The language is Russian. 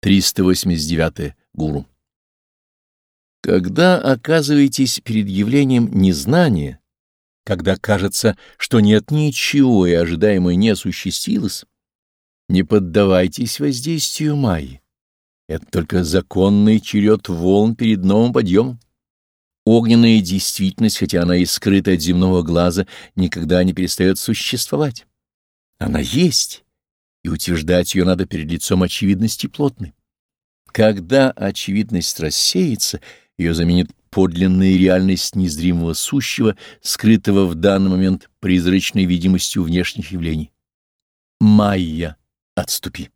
389. Гуру. Когда оказываетесь перед явлением незнания, когда кажется, что нет ничего и ожидаемое не осуществилось, не поддавайтесь воздействию Майи. Это только законный черед волн перед новым подъемом. Огненная действительность, хотя она и скрыта от земного глаза, никогда не перестает существовать. Она есть и утверждать ее надо перед лицом очевидности плотной. Когда очевидность рассеется, ее заменит подлинная реальность незримого сущего, скрытого в данный момент призрачной видимостью внешних явлений. Майя, отступи.